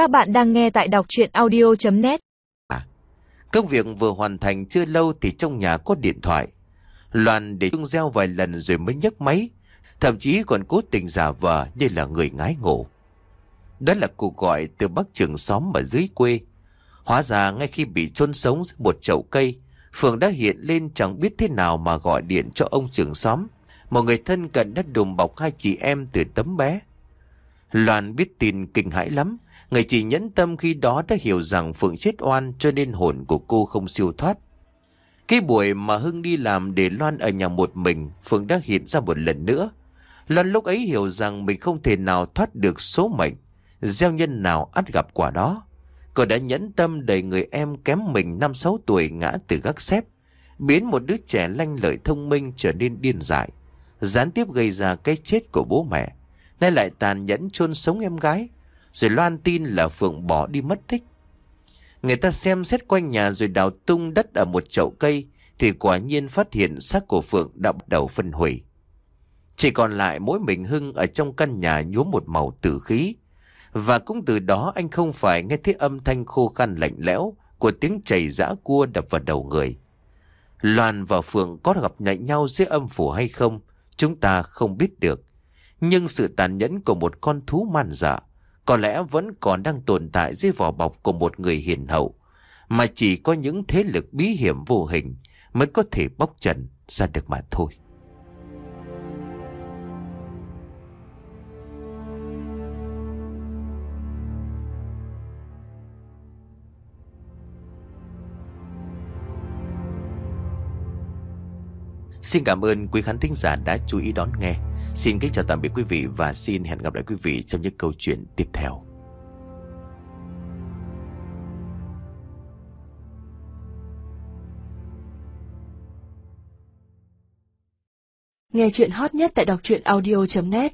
Các bạn đang nghe tại đọc chuyện audio.net à, Công việc vừa hoàn thành chưa lâu thì trong nhà có điện thoại. Loan để chung gieo vài lần rồi mới nhấc máy, thậm chí còn cố tình giả vờ như là người ngái ngủ. Đó là cuộc gọi từ bác trường xóm ở dưới quê. Hóa ra ngay khi bị chôn sống dưới một chậu cây, Phượng đã hiện lên chẳng biết thế nào mà gọi điện cho ông trưởng xóm. Một người thân cận đã đùm bọc hai chị em từ tấm bé. Loan biết tin kinh hãi lắm. Người chị nhẫn tâm khi đó đã hiểu rằng Phượng chết oan cho nên hồn của cô không siêu thoát. Cái buổi mà Hưng đi làm để Loan ở nhà một mình, Phượng đã hiện ra một lần nữa. Loan lúc ấy hiểu rằng mình không thể nào thoát được số mệnh. Gieo nhân nào ắt gặp quả đó. Cô đã nhẫn tâm đẩy người em kém mình 5-6 tuổi ngã từ gác xếp, biến một đứa trẻ lanh lợi thông minh trở nên điên dại, gián tiếp gây ra cái chết của bố mẹ, nay lại tàn nhẫn chôn sống em gái, rồi loan tin là Phượng bỏ đi mất tích. Người ta xem xét quanh nhà rồi đào tung đất ở một chậu cây, thì quả nhiên phát hiện xác của Phượng đã bắt đầu phân hủy. Chỉ còn lại mỗi mình Hưng ở trong căn nhà nhuốm một màu tử khí, và cũng từ đó anh không phải nghe thấy âm thanh khô khan lạnh lẽo của tiếng chảy giã cua đập vào đầu người. Loan và Phượng có gặp nhạy nhau dưới âm phủ hay không, chúng ta không biết được. Nhưng sự tàn nhẫn của một con thú man dạ có lẽ vẫn còn đang tồn tại dưới vỏ bọc của một người hiền hậu, mà chỉ có những thế lực bí hiểm vô hình mới có thể bóc trần ra được mà thôi. Xin cảm ơn quý khán thính giả đã chú ý đón nghe. Xin kính chào tạm biệt quý vị và xin hẹn gặp lại quý vị trong những câu chuyện tiếp theo. Nghe chuyện hot nhất tại đọc truyện audio.net